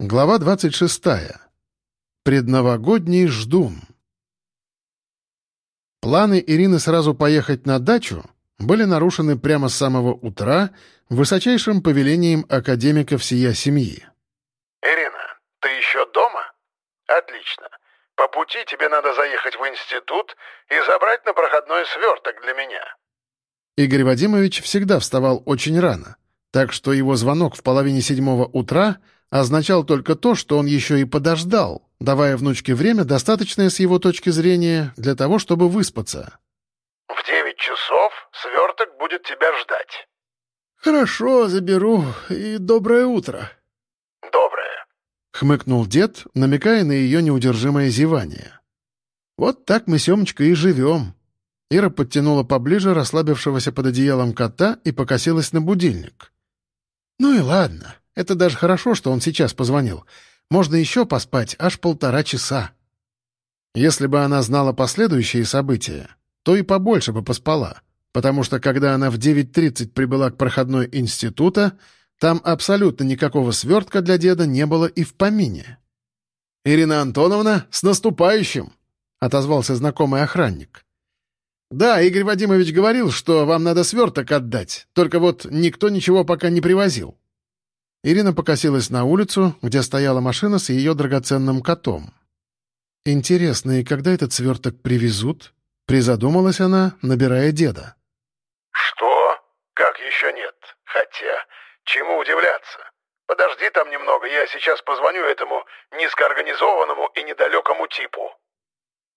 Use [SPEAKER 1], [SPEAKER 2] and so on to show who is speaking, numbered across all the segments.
[SPEAKER 1] Глава 26. Предновогодний ждун. Планы Ирины сразу поехать на дачу были нарушены прямо с самого утра высочайшим повелением академика всея семьи.
[SPEAKER 2] «Ирина, ты еще дома? Отлично. По пути тебе надо заехать в институт и забрать на проходной сверток для меня».
[SPEAKER 1] Игорь Вадимович всегда вставал очень рано, так что его звонок в половине седьмого утра означал только то, что он еще и подождал, давая внучке время, достаточное с его точки зрения, для того, чтобы выспаться.
[SPEAKER 2] «В девять часов сверток будет тебя ждать».
[SPEAKER 3] «Хорошо, заберу, и доброе утро».
[SPEAKER 2] «Доброе», —
[SPEAKER 1] хмыкнул дед, намекая на ее неудержимое зевание. «Вот так мы, Семочка, и живем». Ира подтянула поближе расслабившегося под одеялом кота и покосилась на будильник. «Ну и ладно, это даже хорошо, что он сейчас позвонил. Можно еще поспать аж полтора часа». Если бы она знала последующие события, то и побольше бы поспала, потому что когда она в 9.30 прибыла к проходной института, там абсолютно никакого свертка для деда не было и в помине. «Ирина Антоновна, с наступающим!» — отозвался знакомый охранник. «Да, Игорь Вадимович говорил, что вам надо сверток отдать, только вот никто ничего пока не привозил». Ирина покосилась на улицу, где стояла машина с ее драгоценным котом. «Интересно, и когда этот сверток привезут?» — призадумалась она, набирая деда.
[SPEAKER 2] «Что? Как еще нет? Хотя, чему удивляться? Подожди там немного, я сейчас позвоню этому низкоорганизованному и недалекому типу».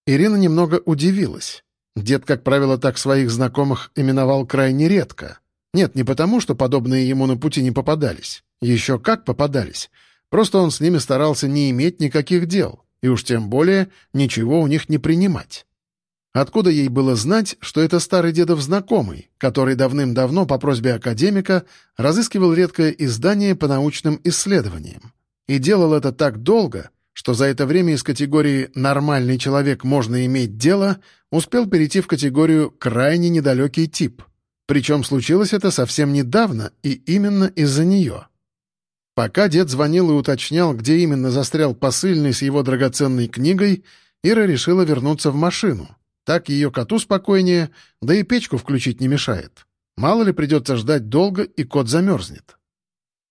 [SPEAKER 1] Ирина немного удивилась. Дед, как правило, так своих знакомых именовал крайне редко. Нет, не потому, что подобные ему на пути не попадались. Еще как попадались. Просто он с ними старался не иметь никаких дел, и уж тем более ничего у них не принимать. Откуда ей было знать, что это старый дедов знакомый, который давным-давно по просьбе академика разыскивал редкое издание по научным исследованиям? И делал это так долго, что за это время из категории «нормальный человек можно иметь дело» успел перейти в категорию «крайне недалекий тип». Причем случилось это совсем недавно и именно из-за нее. Пока дед звонил и уточнял, где именно застрял посыльный с его драгоценной книгой, Ира решила вернуться в машину. Так ее коту спокойнее, да и печку включить не мешает. Мало ли придется ждать долго, и кот замерзнет.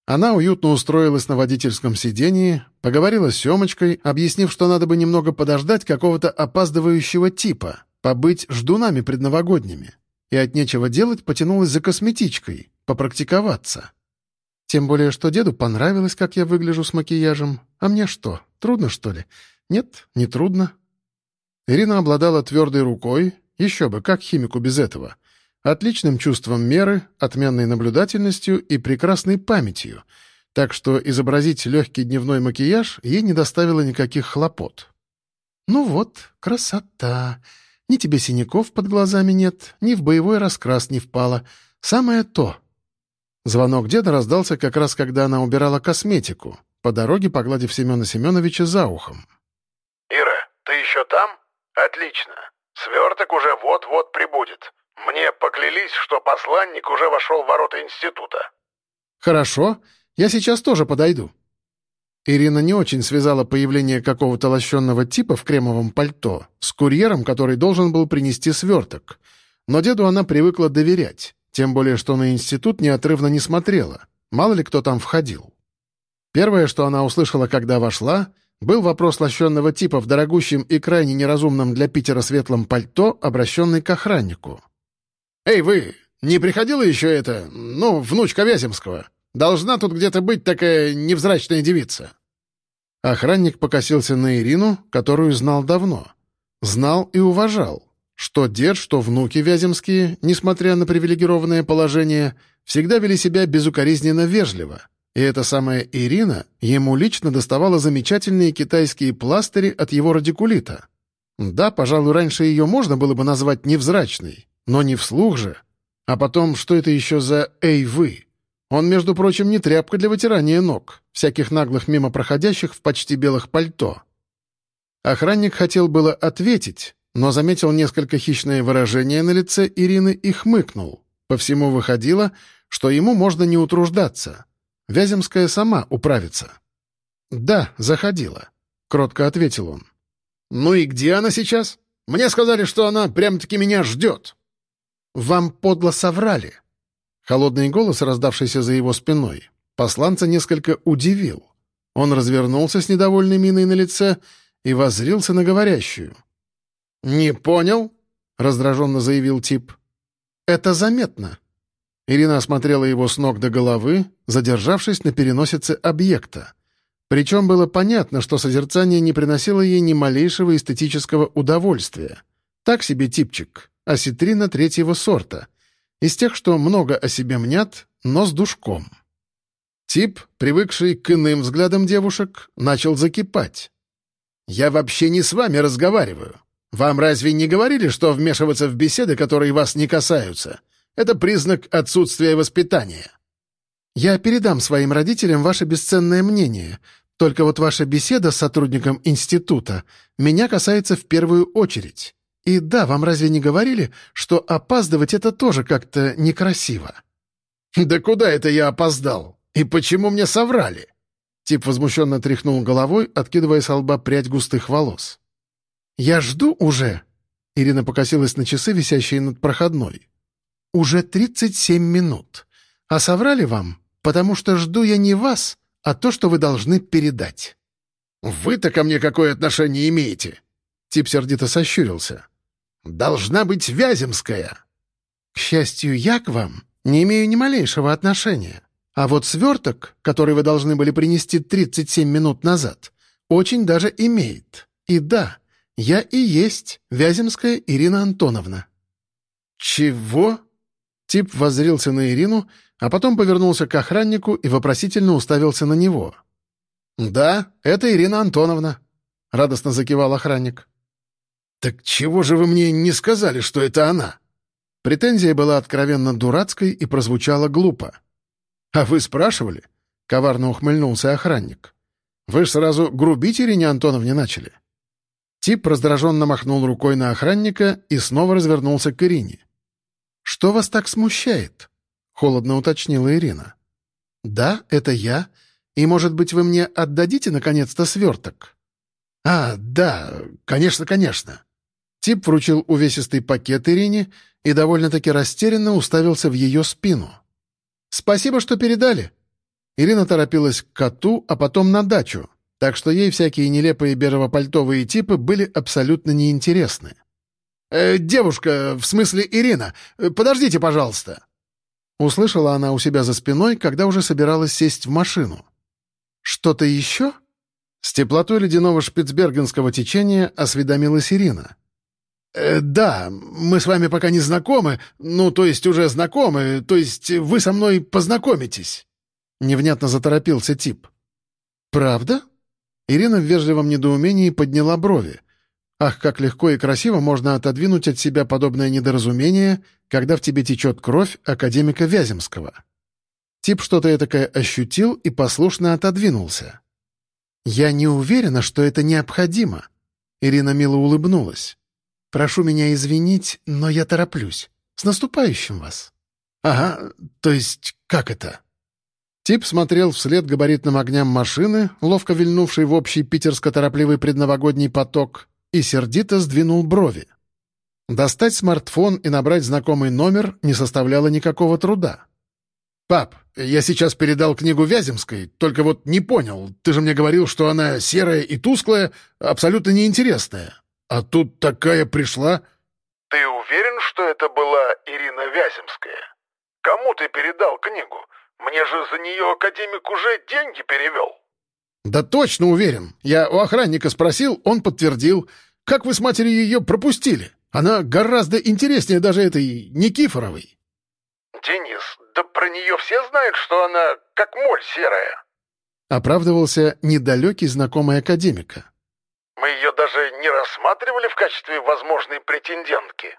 [SPEAKER 1] Она уютно устроилась на водительском сидении, поговорила с Семочкой, объяснив, что надо бы немного подождать какого-то опаздывающего типа, побыть ждунами предновогодними. И от нечего делать потянулась за косметичкой, попрактиковаться. Тем более, что деду понравилось, как я выгляжу с макияжем. А мне что, трудно, что ли? Нет, не трудно. Ирина обладала твердой рукой, еще бы, как химику без этого, отличным чувством меры, отменной наблюдательностью и прекрасной памятью, так что изобразить легкий дневной макияж ей не доставило никаких хлопот. «Ну вот, красота! Ни тебе синяков под глазами нет, ни в боевой раскрас не впала. Самое то!» Звонок деда раздался как раз, когда она убирала косметику, по дороге погладив Семена Семеновича за ухом.
[SPEAKER 2] «Ира, ты еще там? Отлично. Сверток уже вот-вот прибудет. Мне поклялись, что посланник уже вошел в ворота института».
[SPEAKER 1] «Хорошо. Я сейчас тоже подойду». Ирина не очень связала появление какого-то лощенного типа в кремовом пальто с курьером, который должен был принести сверток. Но деду она привыкла доверять. Тем более, что на институт неотрывно не смотрела. Мало ли кто там входил. Первое, что она услышала, когда вошла, был вопрос лощенного типа в дорогущем и крайне неразумном для Питера светлом пальто, обращенный к охраннику. «Эй, вы, не приходила еще это, ну, внучка Вяземского? Должна тут где-то быть такая невзрачная девица». Охранник покосился на Ирину, которую знал давно. Знал и уважал. Что дед, что внуки Вяземские, несмотря на привилегированное положение, всегда вели себя безукоризненно вежливо. И эта самая Ирина ему лично доставала замечательные китайские пластыри от его радикулита. Да, пожалуй, раньше ее можно было бы назвать невзрачной, но не вслух же. А потом, что это еще за «эй, вы»? Он, между прочим, не тряпка для вытирания ног, всяких наглых мимо проходящих в почти белых пальто. Охранник хотел было ответить, но заметил несколько хищное выражение на лице Ирины и хмыкнул. По всему выходило, что ему можно не утруждаться. Вяземская сама управится. «Да, заходила», — кротко ответил он. «Ну и где она сейчас? Мне сказали, что она прям-таки меня ждет». «Вам подло соврали». Холодный голос, раздавшийся за его спиной, посланца несколько удивил. Он развернулся с недовольной миной на лице и воззрился на говорящую. «Не понял?» — раздраженно заявил тип. «Это заметно». Ирина осмотрела его с ног до головы, задержавшись на переносице объекта. Причем было понятно, что созерцание не приносило ей ни малейшего эстетического удовольствия. Так себе типчик, осетрина третьего сорта. Из тех, что много о себе мнят, но с душком. Тип, привыкший к иным взглядам девушек, начал закипать. «Я вообще не с вами разговариваю. Вам разве не говорили, что вмешиваться в беседы, которые вас не касаются, это признак отсутствия воспитания?» «Я передам своим родителям ваше бесценное мнение. Только вот ваша беседа с сотрудником института меня касается в первую очередь. И да, вам разве не говорили, что опаздывать это тоже как-то некрасиво?»
[SPEAKER 2] «Да куда это я опоздал? И почему мне соврали?»
[SPEAKER 1] Тип возмущенно тряхнул головой, откидывая с лба прядь густых волос. «Я жду уже!» Ирина покосилась на часы, висящие над проходной. «Уже тридцать семь минут. А соврали вам, потому что жду я не вас, а то, что вы должны передать».
[SPEAKER 2] «Вы-то ко мне какое отношение имеете?»
[SPEAKER 1] Тип сердито сощурился.
[SPEAKER 2] «Должна быть Вяземская».
[SPEAKER 1] «К счастью, я к вам не имею ни малейшего отношения. А вот сверток, который вы должны были принести 37 минут назад, очень даже имеет. И да, я и есть Вяземская Ирина Антоновна».
[SPEAKER 2] «Чего?»
[SPEAKER 1] Тип воззрился на Ирину, а потом повернулся к охраннику и вопросительно уставился на него. «Да, это Ирина Антоновна», — радостно закивал охранник.
[SPEAKER 2] «Так чего же вы мне не сказали, что это она?»
[SPEAKER 1] Претензия была откровенно дурацкой и прозвучала глупо. «А вы спрашивали?» — коварно ухмыльнулся охранник. «Вы ж сразу грубить Ирине Антоновне начали». Тип раздраженно махнул рукой на охранника и снова развернулся к Ирине. «Что вас так смущает?» — холодно уточнила Ирина. «Да, это я. И, может быть, вы мне отдадите, наконец-то, сверток?»
[SPEAKER 2] «А, да, конечно, конечно».
[SPEAKER 1] Тип вручил увесистый пакет Ирине и довольно-таки растерянно уставился в ее спину. «Спасибо, что передали». Ирина торопилась к коту, а потом на дачу, так что ей всякие нелепые бежево-пальтовые типы были абсолютно неинтересны.
[SPEAKER 2] «Э, «Девушка, в смысле Ирина, подождите, пожалуйста».
[SPEAKER 1] Услышала она у себя за спиной, когда уже собиралась сесть в машину. «Что-то еще?» С теплотой ледяного шпицбергенского течения осведомилась Ирина.
[SPEAKER 2] «Э, «Да, мы с вами пока не знакомы, ну, то есть уже знакомы, то есть вы со мной познакомитесь».
[SPEAKER 1] Невнятно заторопился тип. «Правда?» Ирина в вежливом недоумении подняла брови. Ах, как легко и красиво можно отодвинуть от себя подобное недоразумение, когда в тебе течет кровь академика Вяземского. Тип что-то этакое ощутил и послушно отодвинулся. «Я не уверена, что это необходимо», — Ирина мило улыбнулась. «Прошу меня извинить, но я тороплюсь. С наступающим вас».
[SPEAKER 2] «Ага, то есть как это?»
[SPEAKER 1] Тип смотрел вслед габаритным огням машины, ловко вильнувшей в общий питерско-торопливый предновогодний поток, и сердито сдвинул брови. Достать смартфон и набрать знакомый номер не составляло никакого труда.
[SPEAKER 2] «Пап, я сейчас передал книгу Вяземской, только вот не понял. Ты же мне говорил, что она серая и тусклая, абсолютно неинтересная. А тут такая пришла...» «Ты уверен, что это была Ирина Вяземская? Кому ты передал книгу? Мне же за нее академик уже деньги перевел».
[SPEAKER 1] «Да точно уверен. Я у охранника спросил, он подтвердил. Как вы с матерью ее пропустили? Она гораздо интереснее даже этой Никифоровой».
[SPEAKER 2] «Денис, да про нее все знают, что она как моль серая».
[SPEAKER 1] Оправдывался недалекий знакомый академика.
[SPEAKER 2] «Мы ее даже не рассматривали в качестве возможной претендентки».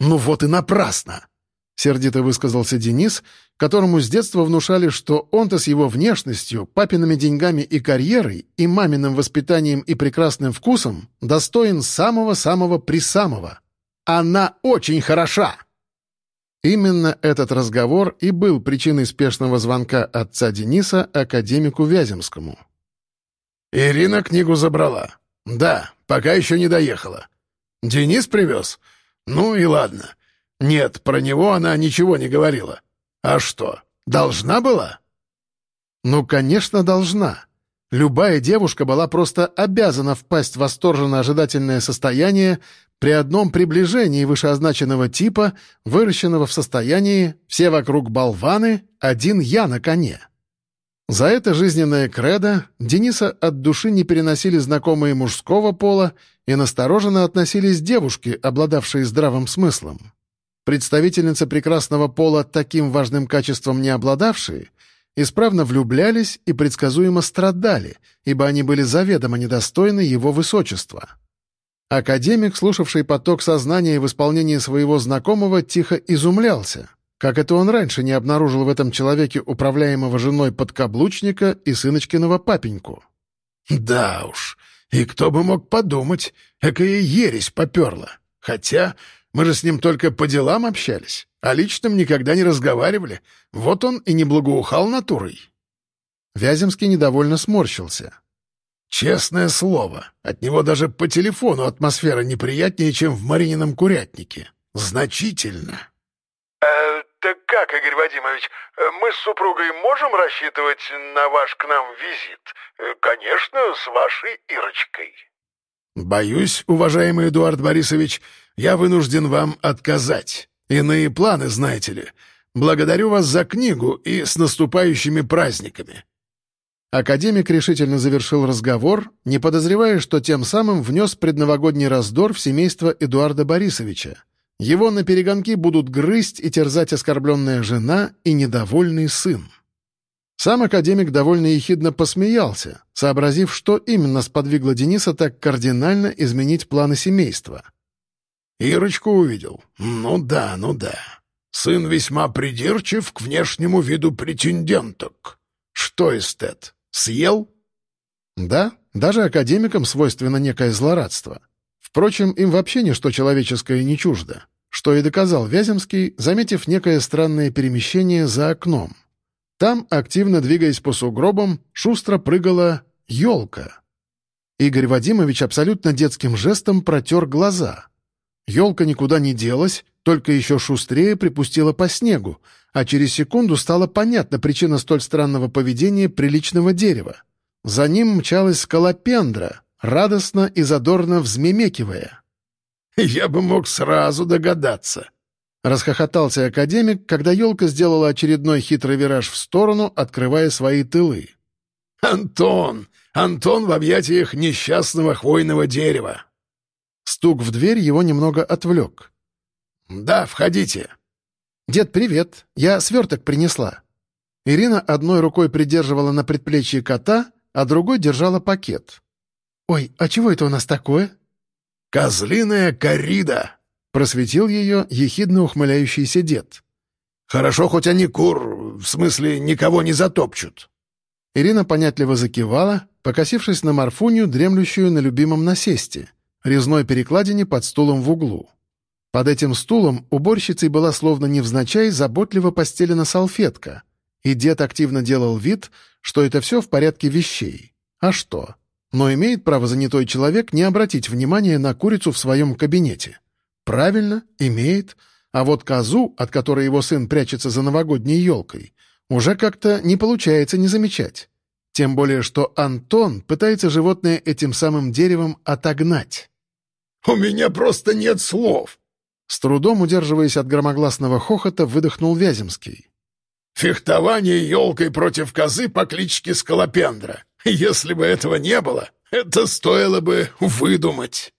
[SPEAKER 1] «Ну вот и напрасно!» — сердито высказался Денис, которому с детства внушали, что он-то с его внешностью, папиными деньгами и карьерой, и маминым воспитанием и прекрасным вкусом достоин самого-самого присамого. Она очень хороша! Именно этот разговор и был причиной спешного звонка отца Дениса академику Вяземскому.
[SPEAKER 2] Ирина книгу забрала. Да, пока еще не доехала. Денис привез? Ну и ладно. Нет, про него она ничего не говорила. А что, должна была?
[SPEAKER 1] Ну, конечно, должна. Любая девушка была просто обязана впасть в восторженно-ожидательное состояние при одном приближении вышеозначенного типа, выращенного в состоянии «все вокруг болваны, один я на коне». За это жизненное кредо Дениса от души не переносили знакомые мужского пола и настороженно относились девушки, обладавшие здравым смыслом. Представительницы прекрасного пола таким важным качеством не обладавшие — исправно влюблялись и предсказуемо страдали, ибо они были заведомо недостойны его высочества. Академик, слушавший поток сознания в исполнении своего знакомого, тихо изумлялся. Как это он раньше не обнаружил в этом человеке управляемого женой подкаблучника и сыночкиного папеньку?
[SPEAKER 2] «Да уж, и кто бы мог подумать, экая ересь поперла. Хотя мы же с ним только по делам общались, а личным никогда не разговаривали. Вот он и не благоухал натурой».
[SPEAKER 1] Вяземский недовольно сморщился.
[SPEAKER 2] «Честное слово, от него даже по телефону атмосфера неприятнее, чем в Маринином курятнике. Значительно».
[SPEAKER 4] «Э, «Так как, Игорь Вадимович, мы с супругой можем рассчитывать на ваш к нам визит? Э, конечно, с вашей Ирочкой».
[SPEAKER 2] «Боюсь, уважаемый Эдуард Борисович, я вынужден вам отказать. Иные планы, знаете ли. Благодарю вас за книгу и с наступающими праздниками».
[SPEAKER 1] Академик решительно завершил разговор, не подозревая, что тем самым внес предновогодний раздор в семейство Эдуарда Борисовича. Его на перегонки будут грызть и терзать оскорбленная жена и недовольный сын. Сам академик довольно ехидно посмеялся, сообразив, что именно сподвигло Дениса так кардинально изменить планы семейства.
[SPEAKER 2] Ирочку увидел. Ну да, ну да. Сын весьма придирчив к внешнему виду претенденток. Что, эстет, съел?
[SPEAKER 1] Да, даже академикам свойственно некое злорадство. Впрочем, им вообще ничто человеческое не чуждо, что и доказал Вяземский, заметив некое странное перемещение за окном. Там, активно двигаясь по сугробам, шустро прыгала елка. Игорь Вадимович абсолютно детским жестом протер глаза — Елка никуда не делась, только еще шустрее припустила по снегу, а через секунду стала понятна причина столь странного поведения приличного дерева. За ним мчалась скалопендра, радостно и задорно взмемекивая.
[SPEAKER 2] «Я бы мог сразу догадаться», — расхохотался академик, когда елка сделала очередной хитрый вираж в сторону, открывая свои тылы. «Антон! Антон в объятиях несчастного хвойного дерева!»
[SPEAKER 1] Стук в дверь его немного отвлек.
[SPEAKER 2] «Да, входите».
[SPEAKER 1] «Дед, привет. Я сверток принесла». Ирина одной рукой придерживала на предплечье кота, а другой держала пакет. «Ой, а чего это у нас такое?»
[SPEAKER 2] «Козлиная коррида», —
[SPEAKER 1] просветил ее ехидно ухмыляющийся дед.
[SPEAKER 2] «Хорошо, хоть они кур, в смысле, никого не затопчут».
[SPEAKER 1] Ирина понятливо закивала, покосившись на Марфунью, дремлющую на любимом насесте резной перекладине под стулом в углу. Под этим стулом уборщицей была словно невзначай заботливо постелена салфетка, и дед активно делал вид, что это все в порядке вещей. А что? Но имеет право занятой человек не обратить внимания на курицу в своем кабинете. Правильно, имеет. А вот козу, от которой его сын прячется за новогодней елкой, уже как-то не получается не замечать. Тем более, что Антон пытается животное этим самым деревом отогнать.
[SPEAKER 2] У меня просто нет слов!»
[SPEAKER 1] С трудом удерживаясь от громогласного хохота, выдохнул Вяземский.
[SPEAKER 2] «Фехтование елкой против козы по кличке Скалопендра. Если бы этого не было, это стоило бы выдумать».